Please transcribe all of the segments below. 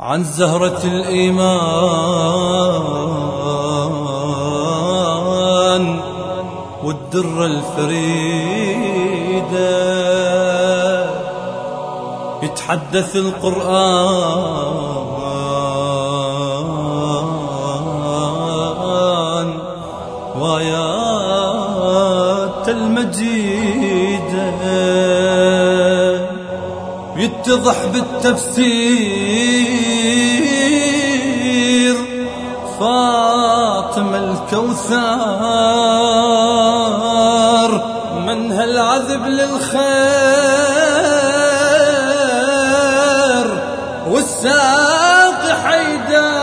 عن زهرة الإيمان والدرة الفريدة. يتحدث القرآن وآيات المجيدة يتضح بالتفسير الكوثر منها العذب للخير والساق حيدار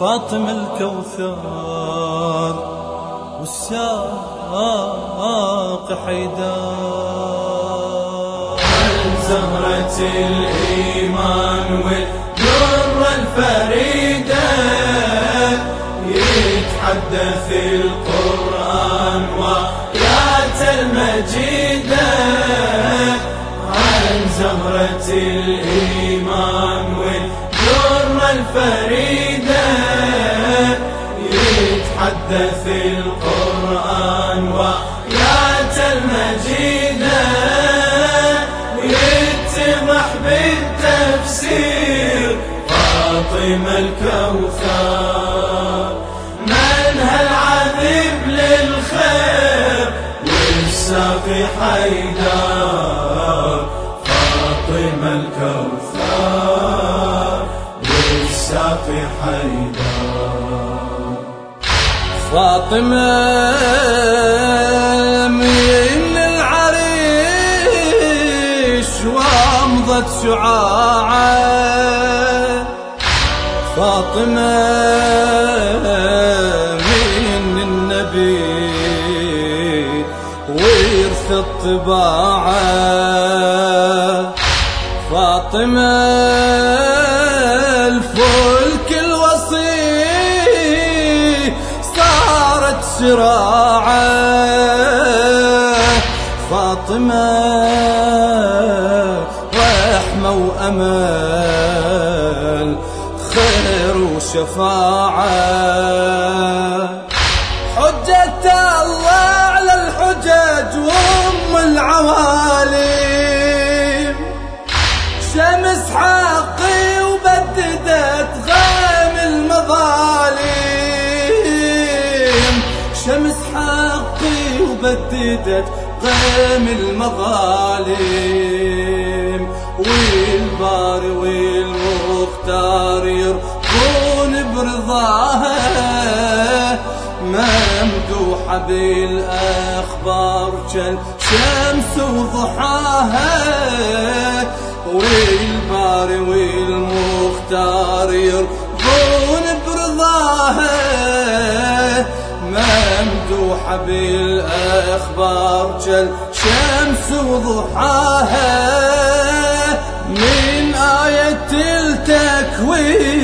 فاطمة الكوثر والساق حيدار زهرة الإيمان الفريدة يتحدث القرآن وآيات المجيدة عن زهرة الإيمان والدرة الفريدة يتحدث القرآن فاطمة الكوثر. منها العذب للخير والساقي حيدار فاطمة الكوثر والساقي حيدار فاطمة من العريش وامضت شعاعة فاطمة من النبي ويرث الطباعة. فاطمة الفلك الوصي صارت سراعة فاطمة رحمة وأمل خير وشفاعة. حجة الله على الحجج وأم العوالم. شمس حقي وبددت غيم المظالم. شمس حقي وبددت غيم المظالم. والباري والمختار يرضون برضاها ممدوحة بالأخبار جل شمس وضحاها. والباري والمختار يرضون برضاها. ممدوحة بالأخبار جل شمس وضحاها. من آية التكوير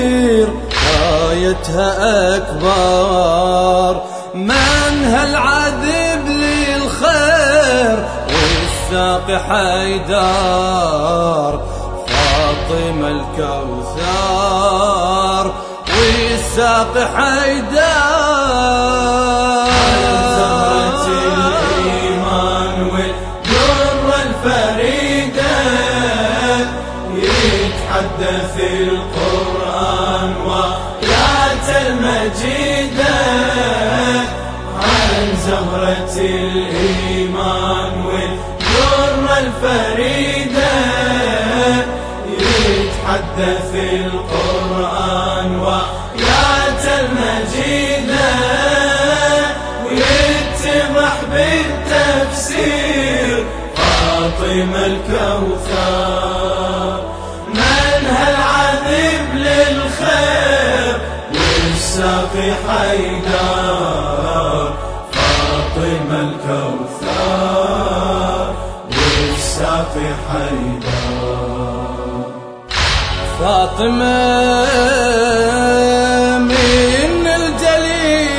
آيتها أكبر. منها العذب للخير والساق حيدار فاطمة الكوثر والساق زهرة عن زهرة الإيمان والدرة الفريدة؟ يتحدث القرآن وآيات المجيدة ويتضح بالتفسير. فاطمة الكوثر منها العذب للخير؟ والساقي حيدار فاطمة من الجليل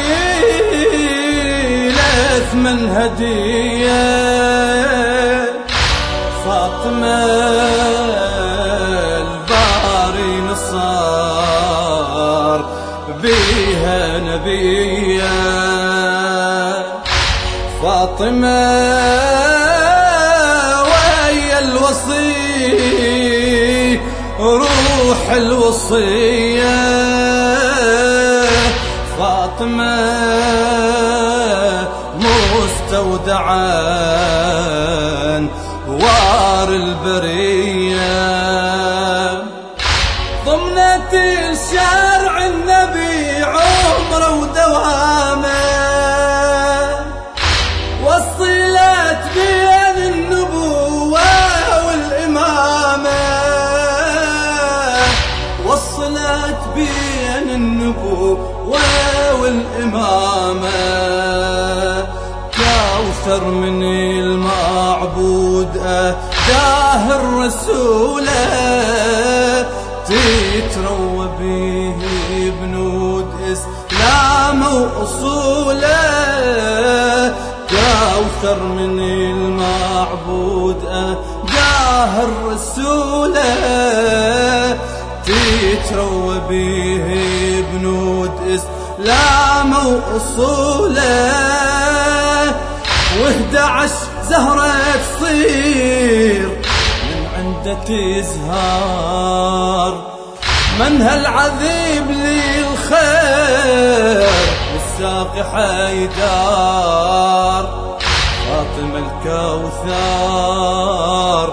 أثمن هدية. فاطمة الباري نصار بيها نبيا فاطمة ويا الوصي الوصية. فاطمة مستودعا وار البرية والإمامة كوثر من المعبود أهداه الرسول تتروى به بنود إسلام وأصوله كوثر من المعبود أهداه الرسول تتروى به إسلام وأصوله وهدى عش زهرة تصير من عنده تزهار من هالعذيب للخير والساقي حيدار. فاطمة الكوثر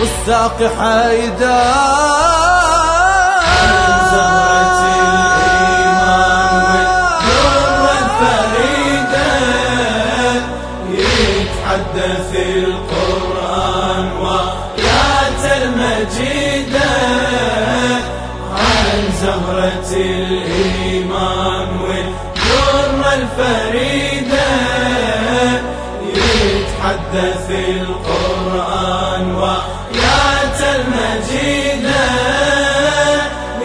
والساقي زهرة الفريدة يتحدث القرآن وآيات المجيدة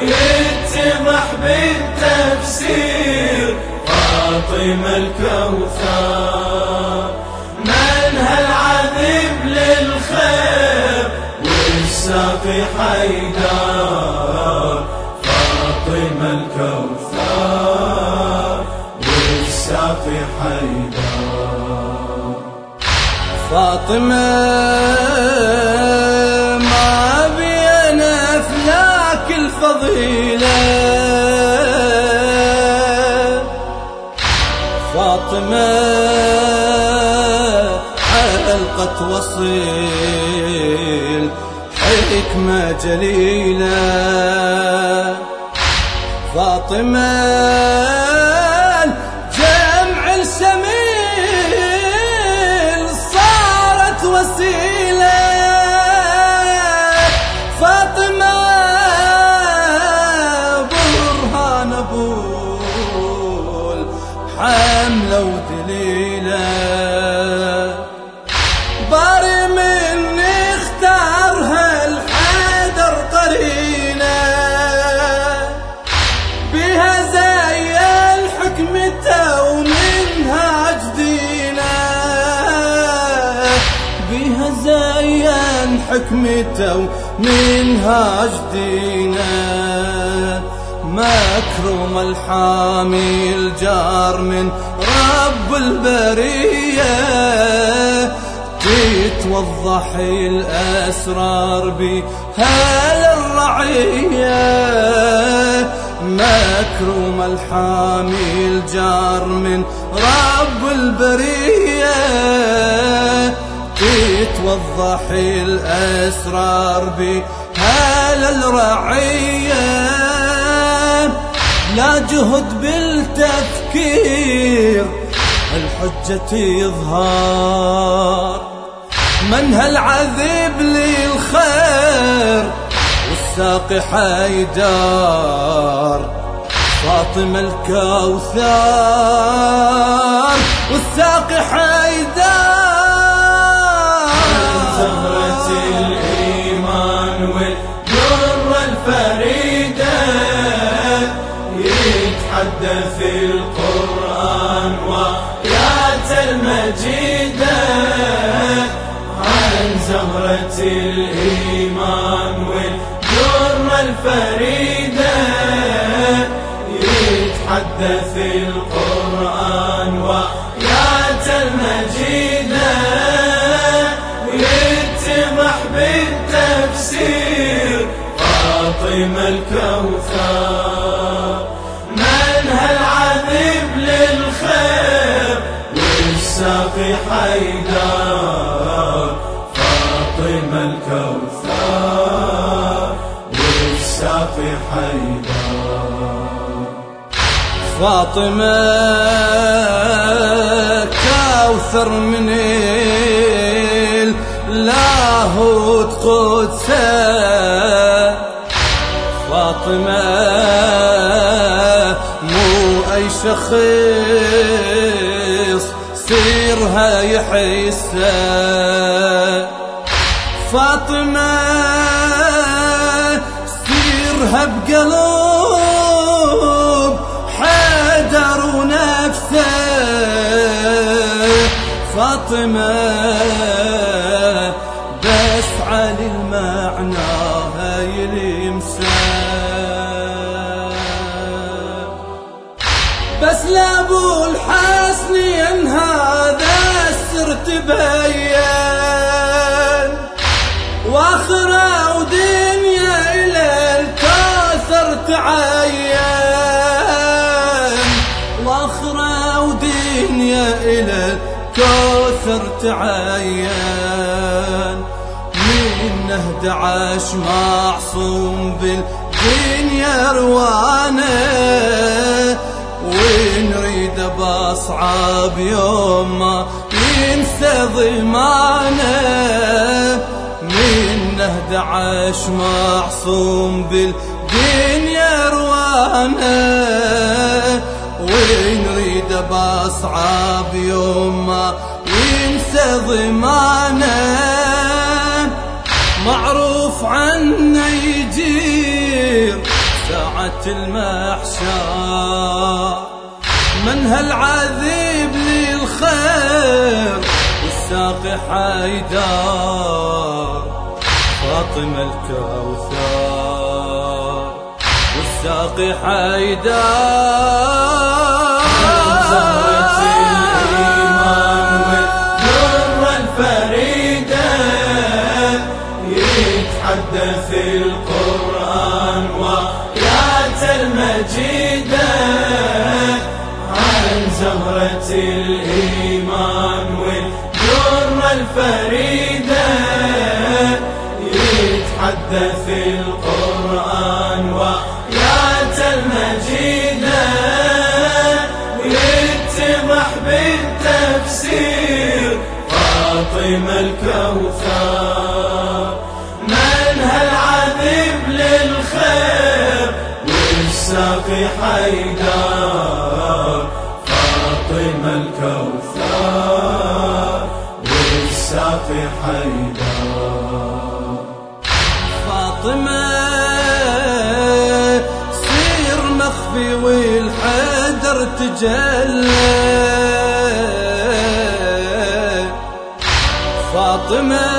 يتمح بالتفسير. فاطمة الكوثر فاطمة. ما بين أفلاك الفضيلة. فاطمة حلقة وصيل حكمة جليلة. فاطمة حكمته ومنهاج دينه مكرم الحامي الجار من رب البرية. تتوضح الأسرار بهال الرعية. مكروم الحامي الجار من رب البرية. تتوضح الأسرار بهال الرعية. لا جهد بالتفكير الحجة يظهر. من هالعذب للخير والساقي حيدار. فاطمة الكوثر والساقي حيدار. يتحدث القرآن وآيات المجيدة عن زهرة الإيمان والدرة الفريدة يتحدث القرآن وآيات المجيدة ويتمح بالتفسير فاطمة الكوثر والساقي حيدر فاطمة الكوثر والساقي حيدر؟ فاطمة كوثر من اللاهوت قدسة. فاطمة مو أي شخص سيرها يحسه فاطمة سيرها بقلب حيدر ونفسه. فاطمة بس علي المعنى هاي اليمسه بس لابو السر تبين وآخرة ودنيا إلى الكاثر تعين. وآخرة ودنيا إلى الكوثر تعين. منه دعش معصوم بالدنيا روانه باصعب يوم ما ينسى ضمانه منه دعش معصوم بالدنيا روانه ونريد باصعب يوم ما ينسى ضمانه معروف عنه يجير ساعة المحشر. من هالعذيب للخير والساقي حيدر فاطمة الكوثر والساقي زهرة الفريدة يتحدث القرآن وآيات المجيدة ويتمح بالتفسير فاطمة الكوثر منها العذب للخير والساقي حيدر والساقي حيدر. فاطمة سير مخفي والحدر تجلى. فاطمة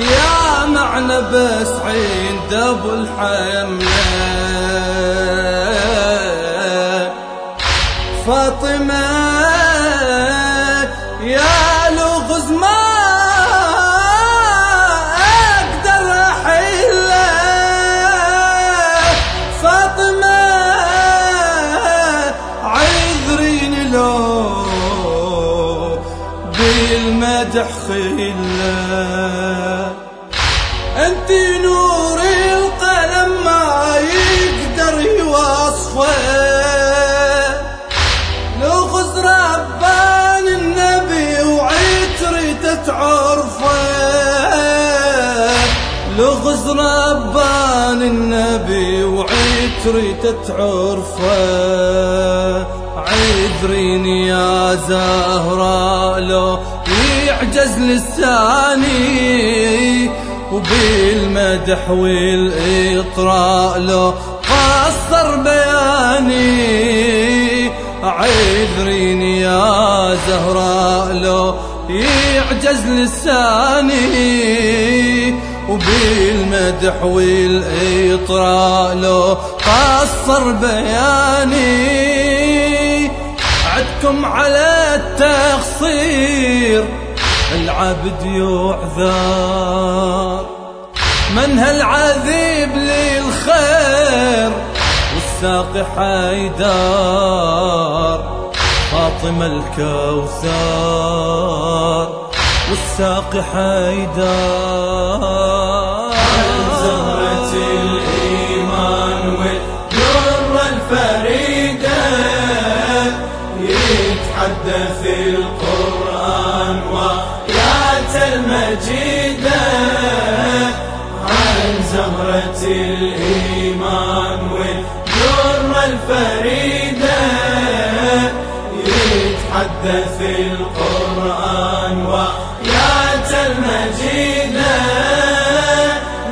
يا معنى بس عند أبو الحملة. فاطمة خله أنت نور القلم ما يقدر يوصفه. لغز ربان النبي وعترته تعرفه لغز ربان النبي وعترته تعرفه عذريني يا زهراء لو يعجز لساني وبالمدح والإطراء لو قصر بياني. عذريني يا زهراء لو يعجز عجز لساني وبالمدح والإطراء لو قصر بياني. عدكم على التقصير. العبد يعذر. من هالعذيب للخير والساقي حيدار فاطمة الكوثر والساقي حيدار يتحدث القرآن وآيات المجيدة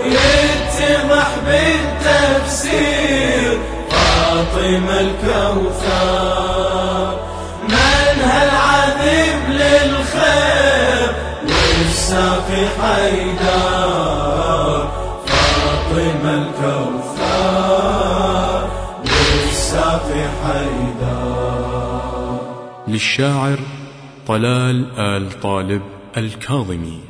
ويتضح بالتفسير. فاطمة الكوثر من هالعذب للخير؟ والساقي حيدار للشاعر طلال آل طالب الكاظمي.